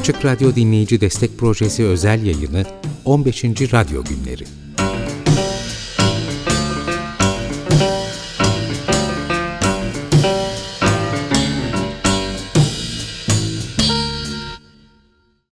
Açık Radyo Dinleyici Destek Projesi özel yayını 15. Radyo Günleri.